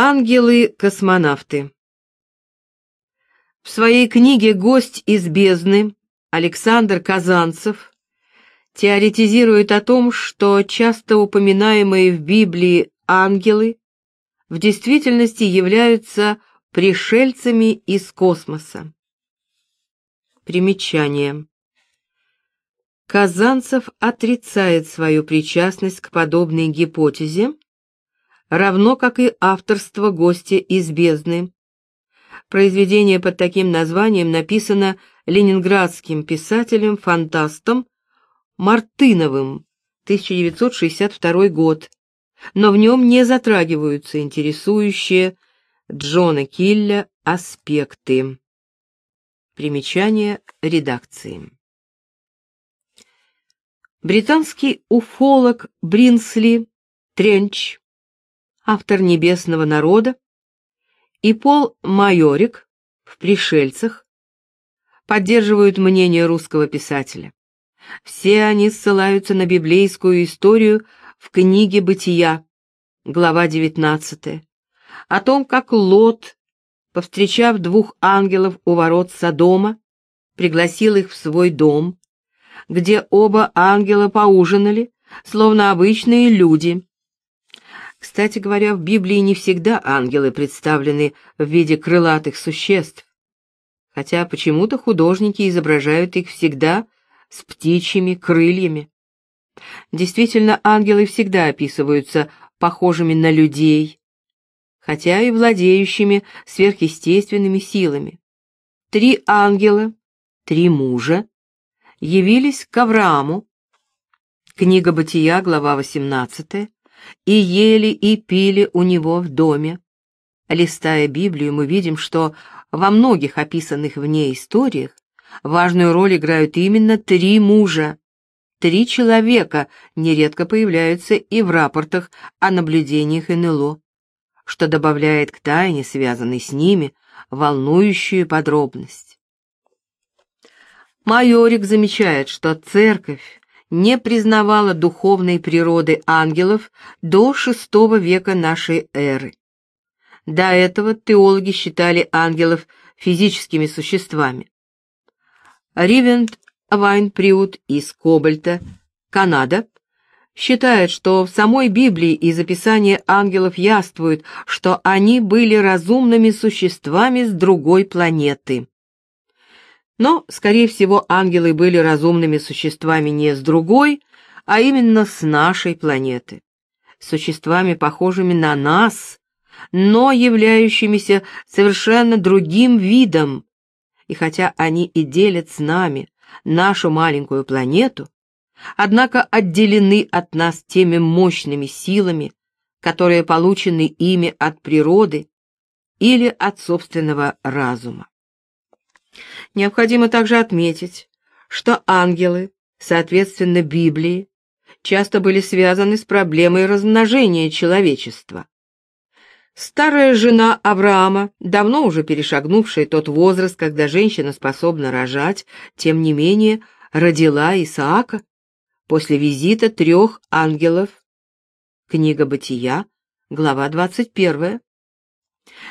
Ангелы-космонавты В своей книге «Гость из бездны» Александр Казанцев теоретизирует о том, что часто упоминаемые в Библии ангелы в действительности являются пришельцами из космоса. Примечание. Казанцев отрицает свою причастность к подобной гипотезе, равно как и авторство гостя из бездны. Произведение под таким названием написано ленинградским писателем-фантастом Мартыновым, 1962 год, но в нем не затрагиваются интересующие Джона Килля аспекты. Примечание редакции. Британский уфолог Бринсли Тренч, автор «Небесного народа», и Пол Майорик в «Пришельцах» поддерживают мнение русского писателя. Все они ссылаются на библейскую историю в книге «Бытия», глава 19, о том, как Лот, повстречав двух ангелов у ворот Содома, пригласил их в свой дом, где оба ангела поужинали, словно обычные люди. Кстати говоря, в Библии не всегда ангелы представлены в виде крылатых существ, хотя почему-то художники изображают их всегда с птичьими крыльями. Действительно, ангелы всегда описываются похожими на людей, хотя и владеющими сверхъестественными силами. Три ангела, три мужа, явились к Аврааму, книга Бытия, глава 18, и ели и пили у него в доме. Листая Библию, мы видим, что во многих описанных в ней историях важную роль играют именно три мужа. Три человека нередко появляются и в рапортах о наблюдениях НЛО, что добавляет к тайне, связанной с ними, волнующую подробность. Майорик замечает, что церковь не признавала духовной природы ангелов до VI века нашей эры. До этого теологи считали ангелов физическими существами. Ривент Вайнприут из Кобальта, Канада, считает, что в самой Библии из описания ангелов яствует, что они были разумными существами с другой планеты. Но, скорее всего, ангелы были разумными существами не с другой, а именно с нашей планеты. Существами, похожими на нас, но являющимися совершенно другим видом. И хотя они и делят с нами нашу маленькую планету, однако отделены от нас теми мощными силами, которые получены ими от природы или от собственного разума. Необходимо также отметить, что ангелы, соответственно Библии, часто были связаны с проблемой размножения человечества. Старая жена Авраама, давно уже перешагнувшая тот возраст, когда женщина способна рожать, тем не менее родила Исаака после визита трех ангелов. Книга Бытия, глава 21.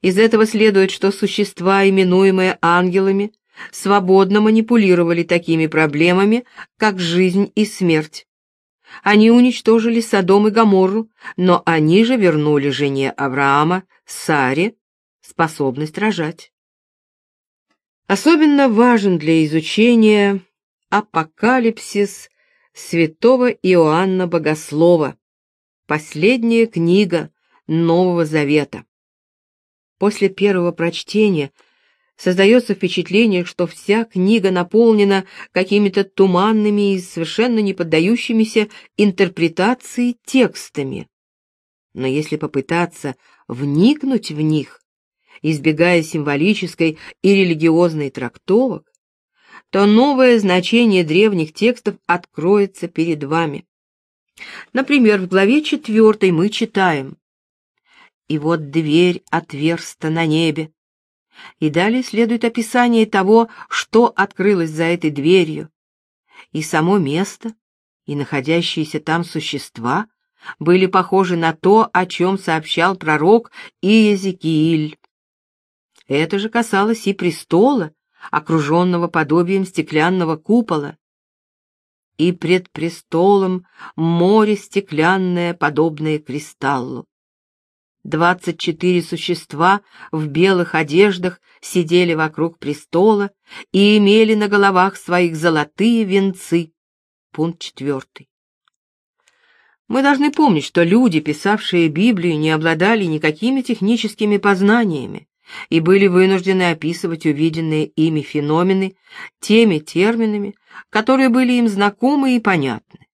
Из этого следует, что существа, именуемые ангелами, свободно манипулировали такими проблемами, как жизнь и смерть. Они уничтожили Содом и Гоморру, но они же вернули жене Авраама, Саре, способность рожать. Особенно важен для изучения апокалипсис святого Иоанна Богослова, последняя книга Нового Завета. После первого прочтения создается впечатление, что вся книга наполнена какими-то туманными и совершенно не поддающимися интерпретации текстами. Но если попытаться вникнуть в них, избегая символической и религиозной трактовок, то новое значение древних текстов откроется перед вами. Например, в главе 4 мы читаем и вот дверь отверста на небе. И далее следует описание того, что открылось за этой дверью, и само место, и находящиеся там существа, были похожи на то, о чем сообщал пророк Иезекииль. Это же касалось и престола, окруженного подобием стеклянного купола. И пред престолом море стеклянное, подобное кристаллу. Двадцать четыре существа в белых одеждах сидели вокруг престола и имели на головах своих золотые венцы. Пункт четвертый. Мы должны помнить, что люди, писавшие Библию, не обладали никакими техническими познаниями и были вынуждены описывать увиденные ими феномены теми терминами, которые были им знакомы и понятны.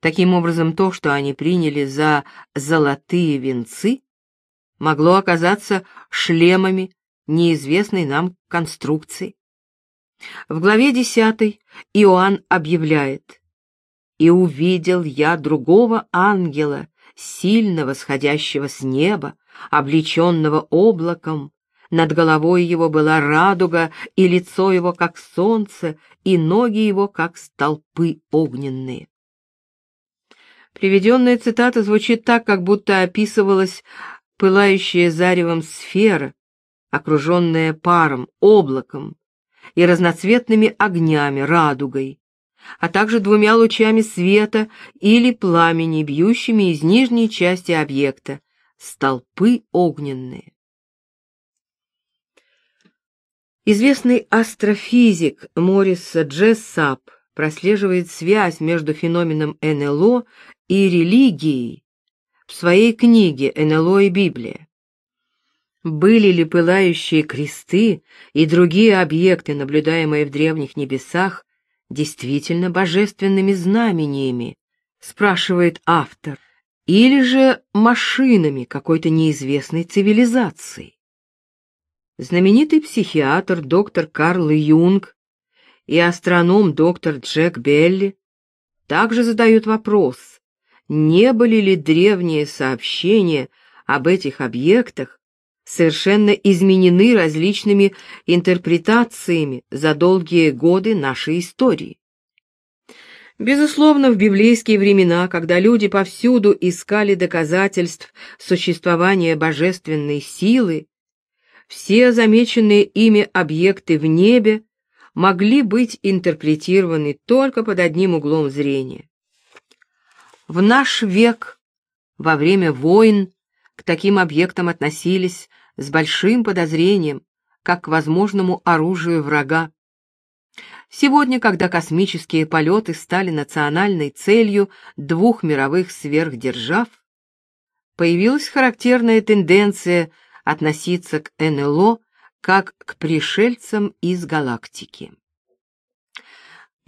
Таким образом, то, что они приняли за золотые венцы, могло оказаться шлемами неизвестной нам конструкции. В главе 10 Иоанн объявляет «И увидел я другого ангела, сильно восходящего с неба, облеченного облаком, над головой его была радуга, и лицо его, как солнце, и ноги его, как столпы огненные». Приведенная цитата звучит так, как будто описывалась пылающая заревом сфера, окруженная паром, облаком и разноцветными огнями, радугой, а также двумя лучами света или пламени, бьющими из нижней части объекта, столпы огненные. Известный астрофизик Морис Джессап прослеживает связь между феноменом НЛО и религией в своей книге «НЛО и Библия». Были ли пылающие кресты и другие объекты, наблюдаемые в древних небесах, действительно божественными знамениями, спрашивает автор, или же машинами какой-то неизвестной цивилизации? Знаменитый психиатр доктор Карл Юнг и астроном доктор Джек Белли также задают вопрос, не были ли древние сообщения об этих объектах совершенно изменены различными интерпретациями за долгие годы нашей истории. Безусловно, в библейские времена, когда люди повсюду искали доказательств существования божественной силы, все замеченные ими объекты в небе могли быть интерпретированы только под одним углом зрения. В наш век, во время войн, к таким объектам относились с большим подозрением, как к возможному оружию врага. Сегодня, когда космические полеты стали национальной целью двух мировых сверхдержав, появилась характерная тенденция относиться к НЛО как к пришельцам из галактики.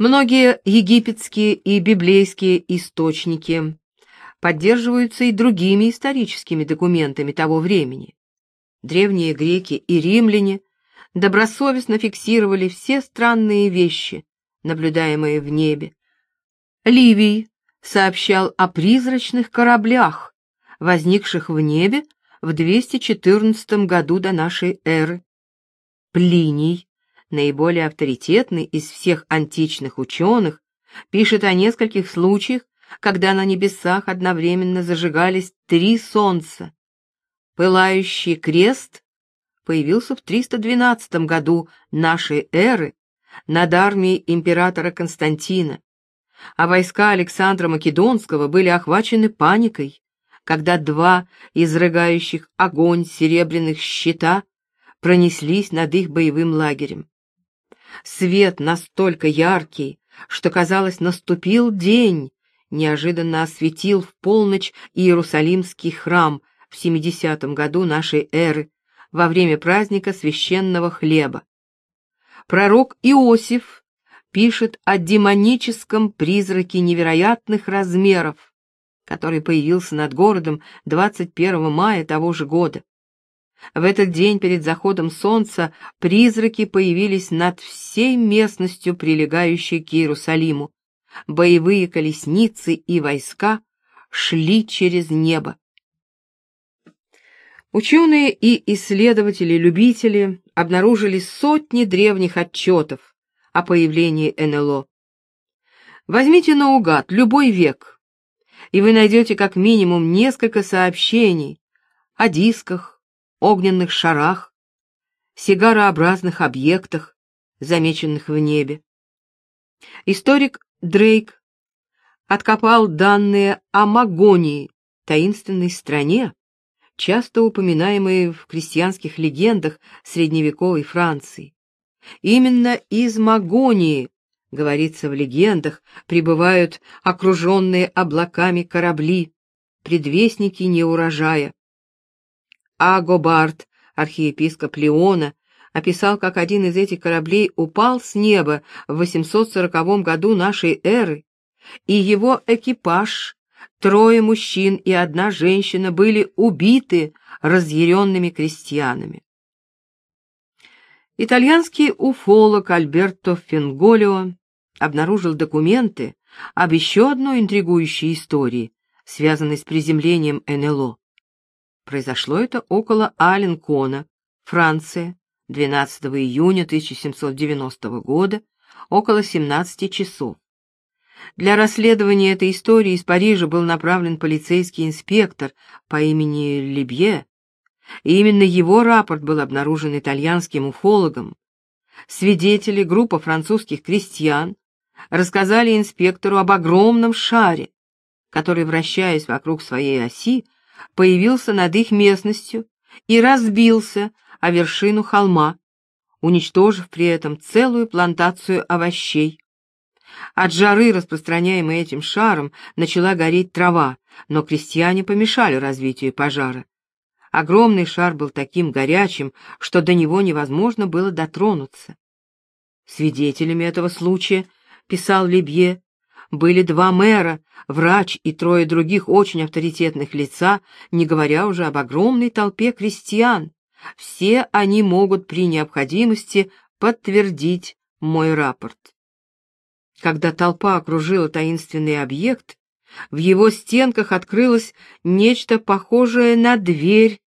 Многие египетские и библейские источники поддерживаются и другими историческими документами того времени. Древние греки и римляне добросовестно фиксировали все странные вещи, наблюдаемые в небе. Ливий сообщал о призрачных кораблях, возникших в небе в 214 году до нашей эры. Плиний наиболее авторитетный из всех античных ученых, пишет о нескольких случаях, когда на небесах одновременно зажигались три солнца. Пылающий крест появился в 312 году нашей эры над армией императора Константина, а войска Александра Македонского были охвачены паникой, когда два изрыгающих огонь серебряных щита пронеслись над их боевым лагерем. Свет настолько яркий, что, казалось, наступил день, неожиданно осветил в полночь Иерусалимский храм в 70 году нашей эры, во время праздника священного хлеба. Пророк Иосиф пишет о демоническом призраке невероятных размеров, который появился над городом 21 мая того же года. В этот день перед заходом солнца призраки появились над всей местностью, прилегающей к Иерусалиму. Боевые колесницы и войска шли через небо. Ученые и исследователи-любители обнаружили сотни древних отчетов о появлении НЛО. Возьмите наугад любой век. и вы найдете как минимум несколько сообщений о дисках, огненных шарах, сигарообразных объектах, замеченных в небе. Историк Дрейк откопал данные о Магонии, таинственной стране, часто упоминаемой в крестьянских легендах средневековой Франции. Именно из Магонии, говорится в легендах, прибывают окруженные облаками корабли, предвестники неурожая. Агобард, архиепископ Леона, описал, как один из этих кораблей упал с неба в 840 году нашей эры, и его экипаж, трое мужчин и одна женщина, были убиты разъяренными крестьянами. Итальянский уфолог Альберто Фенголио обнаружил документы об еще одной интригующей истории, связанной с приземлением НЛО. Произошло это около Аленкона, Франция, 12 июня 1790 года, около 17 часов. Для расследования этой истории из Парижа был направлен полицейский инспектор по имени Лебье, и именно его рапорт был обнаружен итальянским уфологом. Свидетели, группа французских крестьян, рассказали инспектору об огромном шаре, который, вращаясь вокруг своей оси, появился над их местностью и разбился о вершину холма, уничтожив при этом целую плантацию овощей. От жары, распространяемой этим шаром, начала гореть трава, но крестьяне помешали развитию пожара. Огромный шар был таким горячим, что до него невозможно было дотронуться. Свидетелями этого случая, писал Лебье, были два мэра, врач и трое других очень авторитетных лица, не говоря уже об огромной толпе крестьян. Все они могут при необходимости подтвердить мой рапорт. Когда толпа окружила таинственный объект, в его стенках открылось нечто похожее на дверь,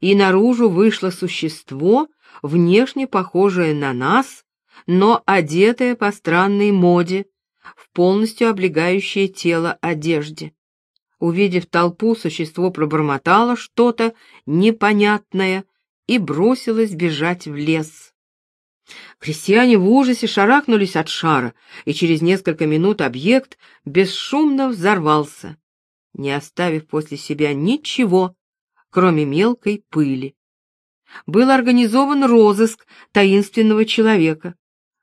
и наружу вышло существо, внешне похожее на нас, но одетое по странной моде, в полностью облегающее тело одежде. Увидев толпу, существо пробормотало что-то непонятное и бросилось бежать в лес. Крестьяне в ужасе шарахнулись от шара, и через несколько минут объект бесшумно взорвался, не оставив после себя ничего, кроме мелкой пыли. Был организован розыск таинственного человека,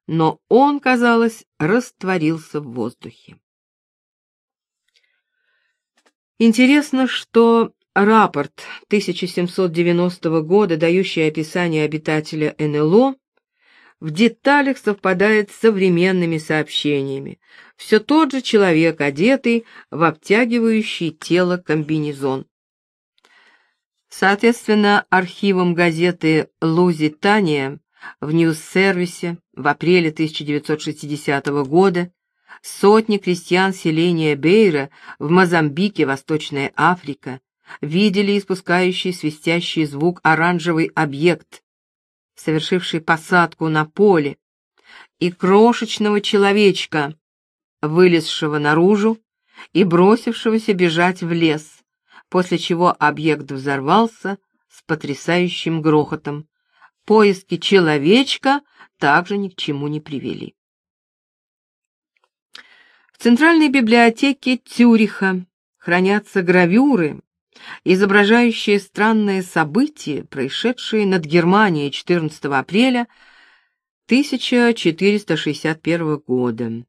но он, казалось, растворился в воздухе. Интересно, что рапорт 1790 года, дающий описание обитателя НЛО, в деталях совпадает с современными сообщениями. Все тот же человек, одетый в обтягивающий тело комбинезон. Соответственно, архивом газеты «Лузитания» в Ньюс-сервисе в апреле 1960 года сотни крестьян селения Бейра в Мозамбике, Восточная Африка, видели испускающий свистящий звук оранжевый объект, совершивший посадку на поле, и крошечного человечка, вылезшего наружу и бросившегося бежать в лес, после чего объект взорвался с потрясающим грохотом. Поиски человечка также ни к чему не привели. В Центральной библиотеке Цюриха хранятся гравюры, изображающее странные события, происшедшие над Германией 14 апреля 1461 года.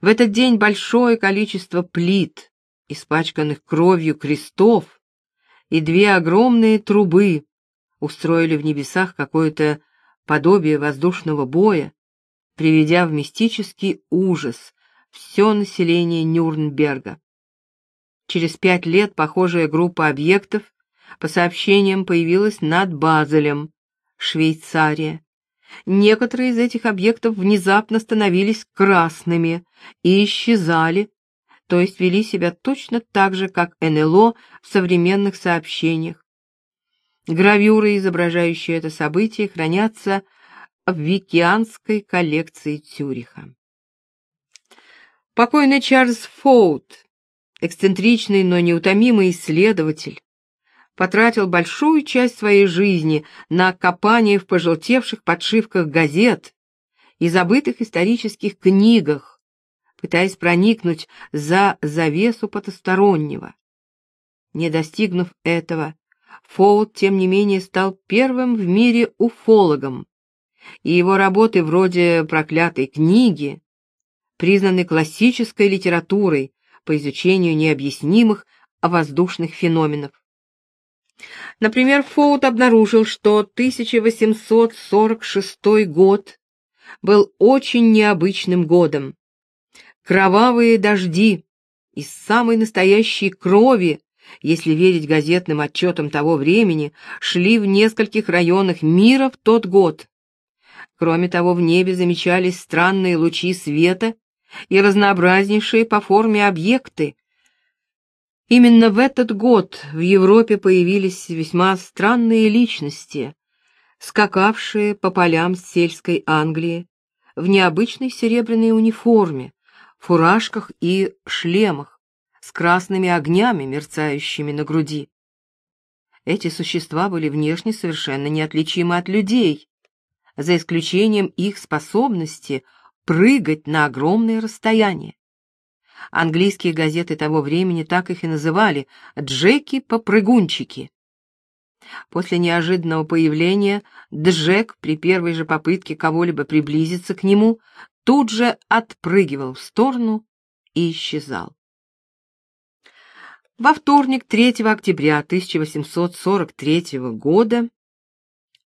В этот день большое количество плит, испачканных кровью крестов, и две огромные трубы устроили в небесах какое-то подобие воздушного боя, приведя в мистический ужас все население Нюрнберга. Через пять лет похожая группа объектов, по сообщениям, появилась над Базелем, Швейцария. Некоторые из этих объектов внезапно становились красными и исчезали, то есть вели себя точно так же, как НЛО в современных сообщениях. Гравюры, изображающие это событие, хранятся в Викианской коллекции Цюриха. Покойный Чарльз Фоут эксцентричный, но неутомимый исследователь, потратил большую часть своей жизни на копание в пожелтевших подшивках газет и забытых исторических книгах, пытаясь проникнуть за завесу потустороннего. Не достигнув этого, Фоут, тем не менее, стал первым в мире уфологом, и его работы вроде «Проклятой книги» признаны классической литературой по изучению необъяснимых воздушных феноменов. Например, Фоут обнаружил, что 1846 год был очень необычным годом. Кровавые дожди из самой настоящей крови, если верить газетным отчетам того времени, шли в нескольких районах мира в тот год. Кроме того, в небе замечались странные лучи света и разнообразнейшие по форме объекты. Именно в этот год в Европе появились весьма странные личности, скакавшие по полям сельской Англии в необычной серебряной униформе, фуражках и шлемах с красными огнями, мерцающими на груди. Эти существа были внешне совершенно неотличимы от людей, за исключением их способности прыгать на огромные расстояния. Английские газеты того времени так их и называли «Джеки-попрыгунчики». После неожиданного появления Джек при первой же попытке кого-либо приблизиться к нему тут же отпрыгивал в сторону и исчезал. Во вторник, 3 октября 1843 года,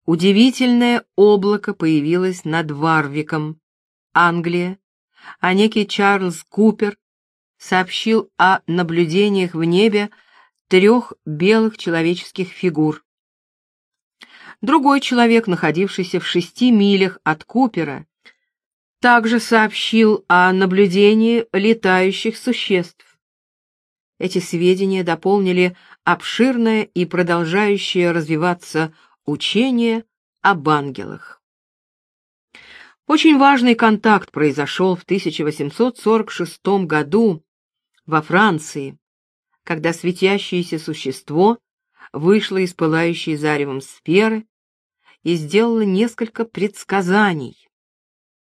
удивительное облако появилось над Варвиком, Англия, а некий Чарльз Купер сообщил о наблюдениях в небе трех белых человеческих фигур. Другой человек, находившийся в шести милях от Купера, также сообщил о наблюдении летающих существ. Эти сведения дополнили обширное и продолжающее развиваться учение об ангелах. Очень важный контакт произошел в 1846 году во Франции, когда светящееся существо вышло из пылающей заревом сферы и сделало несколько предсказаний,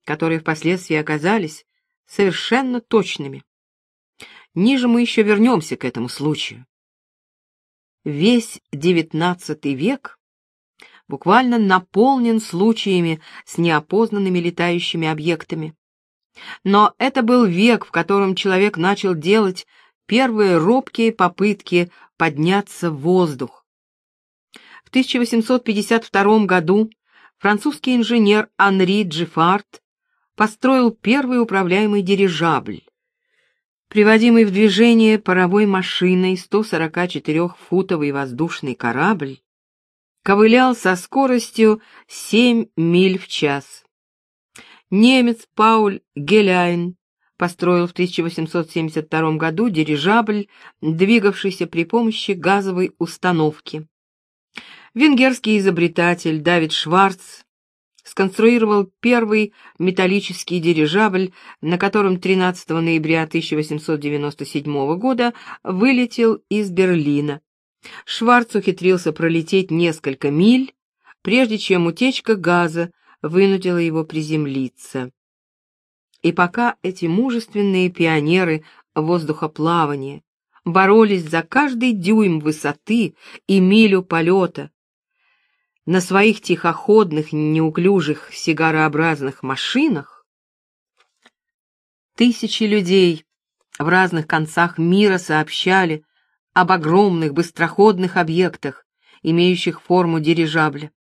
которые впоследствии оказались совершенно точными. Ниже мы еще вернемся к этому случаю. Весь XIX век буквально наполнен случаями с неопознанными летающими объектами. Но это был век, в котором человек начал делать первые робкие попытки подняться в воздух. В 1852 году французский инженер Анри Джифарт построил первый управляемый дирижабль. Приводимый в движение паровой машиной 144-футовый воздушный корабль ковылял со скоростью 7 миль в час. Немец Пауль Геляйн построил в 1872 году дирижабль, двигавшийся при помощи газовой установки. Венгерский изобретатель Давид Шварц сконструировал первый металлический дирижабль, на котором 13 ноября 1897 года вылетел из Берлина. Шварц ухитрился пролететь несколько миль, прежде чем утечка газа вынудила его приземлиться. И пока эти мужественные пионеры воздухоплавания боролись за каждый дюйм высоты и милю полета, на своих тихоходных, неуклюжих, сигарообразных машинах, тысячи людей в разных концах мира сообщали об огромных быстроходных объектах, имеющих форму дирижабля.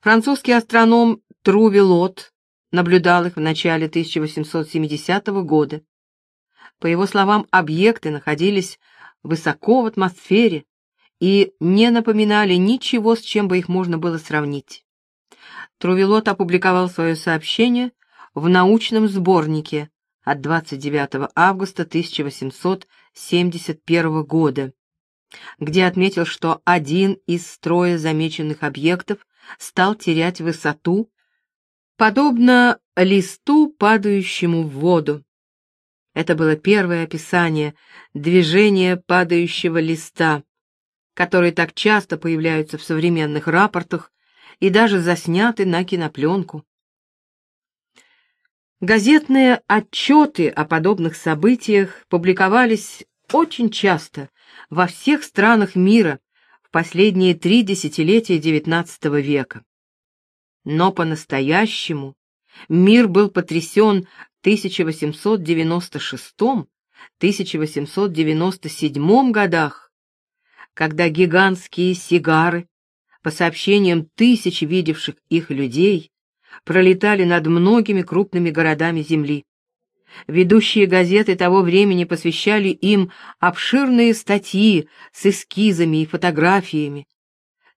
Французский астроном Трувелот наблюдал их в начале 1870 года. По его словам, объекты находились высоко в атмосфере и не напоминали ничего, с чем бы их можно было сравнить. Трувелот опубликовал свое сообщение в научном сборнике от 29 августа 1871 года, где отметил, что один из строя замеченных объектов стал терять высоту, подобно листу, падающему в воду. Это было первое описание движения падающего листа, которые так часто появляются в современных рапортах и даже засняты на кинопленку. Газетные отчеты о подобных событиях публиковались очень часто во всех странах мира в последние три десятилетия XIX века. Но по-настоящему мир был потрясен 1896-1897 годах, когда гигантские сигары, по сообщениям тысяч видевших их людей, пролетали над многими крупными городами Земли. Ведущие газеты того времени посвящали им обширные статьи с эскизами и фотографиями.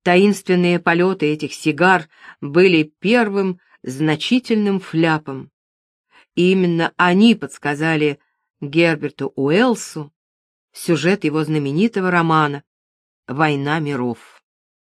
Таинственные полеты этих сигар были первым значительным фляпом. И именно они подсказали Герберту Уэллсу сюжет его знаменитого романа «Война миров».